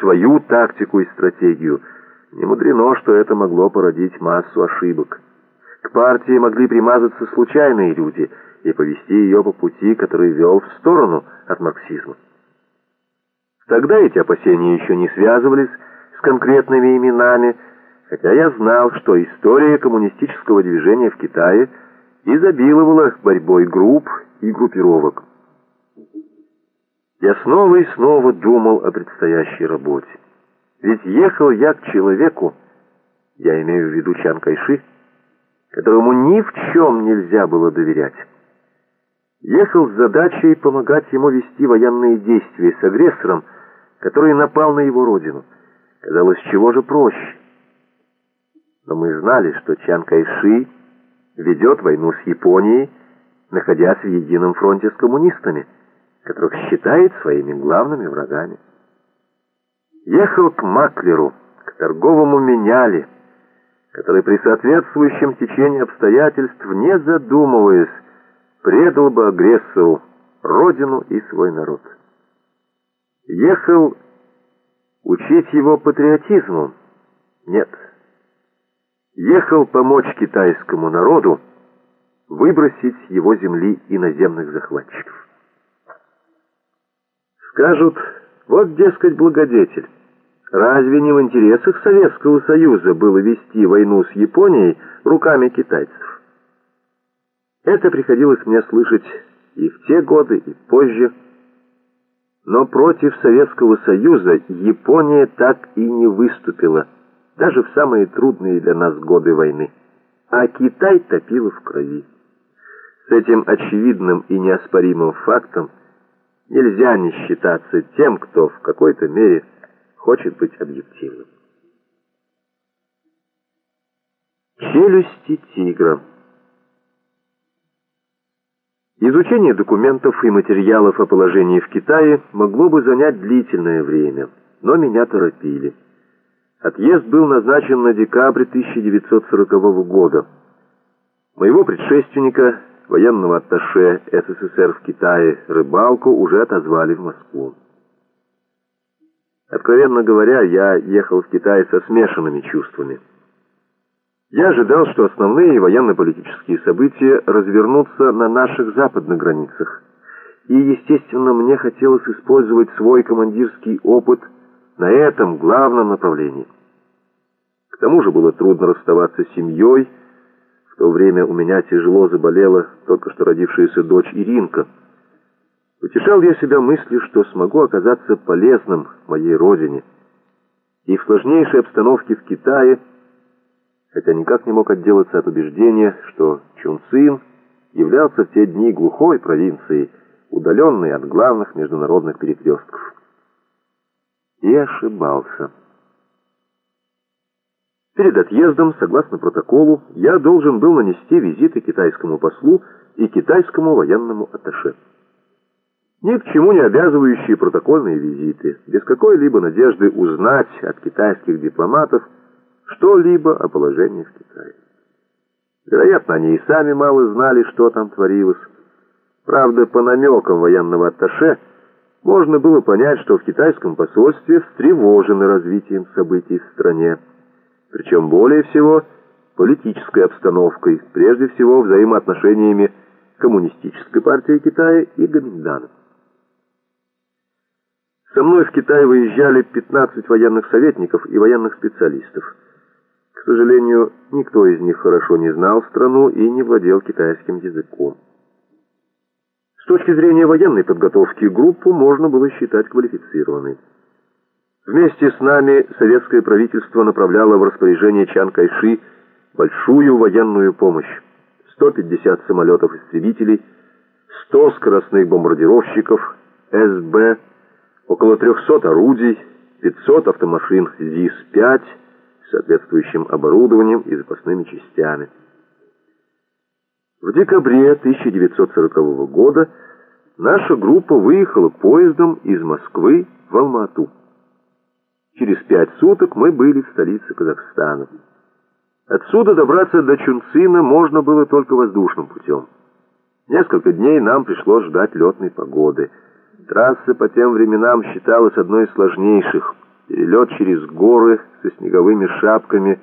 свою тактику и стратегию. Не мудрено, что это могло породить массу ошибок. К партии могли примазаться случайные люди и повести ее по пути, который вел в сторону от марксизма. Тогда эти опасения еще не связывались с конкретными именами, хотя я знал, что история коммунистического движения в Китае изобиловала борьбой групп и группировок. Я снова и снова думал о предстоящей работе. Ведь ехал я к человеку, я имею в виду Чан Кайши, которому ни в чем нельзя было доверять. Ехал с задачей помогать ему вести военные действия с агрессором, который напал на его родину. Казалось, чего же проще. Но мы знали, что Чан Кайши ведет войну с Японией, находясь в едином фронте с коммунистами, которых считает своими главными врагами. Ехал к Маклеру, к торговому меняле, который при соответствующем течении обстоятельств, не задумываясь, предал бы агрессору родину и свой народ. Ехал учить его патриотизму? Нет. Ехал помочь китайскому народу выбросить его земли иноземных захватчиков. Скажут, вот, дескать, благодетель. Разве не в интересах Советского Союза было вести войну с Японией руками китайцев? Это приходилось мне слышать и в те годы, и позже. Но против Советского Союза Япония так и не выступила, даже в самые трудные для нас годы войны. А Китай топила в крови. С этим очевидным и неоспоримым фактом нельзя не считаться тем, кто в какой-то мере хочет быть объективным. Челюсти тигра Изучение документов и материалов о положении в Китае могло бы занять длительное время, но меня торопили. Отъезд был назначен на декабрь 1940 года. Моего предшественника, военного атташе СССР в Китае, Рыбалку, уже отозвали в Москву. Откровенно говоря, я ехал в Китай со смешанными чувствами. Я ожидал, что основные военно-политические события развернутся на наших западных границах. И, естественно, мне хотелось использовать свой командирский опыт на этом главном направлении. К тому же было трудно расставаться с семьей. В то время у меня тяжело заболела только что родившаяся дочь Иринка. Утешал я себя мыслью, что смогу оказаться полезным моей родине. И в сложнейшей обстановке в Китае, хотя никак не мог отделаться от убеждения, что Чунцин являлся в те дни глухой провинцией, удаленной от главных международных перекрестков. И ошибался. Перед отъездом, согласно протоколу, я должен был нанести визиты китайскому послу и китайскому военному атташе. Ни к чему не обязывающие протокольные визиты, без какой-либо надежды узнать от китайских дипломатов что-либо о положении в Китае. Вероятно, они и сами мало знали, что там творилось. Правда, по намекам военного атташе можно было понять, что в китайском посольстве встревожены развитием событий в стране. Причем более всего политической обстановкой, прежде всего взаимоотношениями Коммунистической партии Китая и Гоминданом. Со мной в Китай выезжали 15 военных советников и военных специалистов. К сожалению, никто из них хорошо не знал страну и не владел китайским языком. С точки зрения военной подготовки группу можно было считать квалифицированной. Вместе с нами советское правительство направляло в распоряжение Чан Кайши большую военную помощь. 150 самолетов-истребителей, 100 скоростных бомбардировщиков СБ, около 300 орудий, 500 автомашин ЗИС-5 с соответствующим оборудованием и запасными частями. В декабре 1940 года наша группа выехала поездом из Москвы в Алма-Ату. Через пять суток мы были в столице Казахстана. Отсюда добраться до Чунцина можно было только воздушным путем. Несколько дней нам пришлось ждать летной погоды. Трасса по тем временам считалась одной из сложнейших. перелет через горы со снеговыми шапками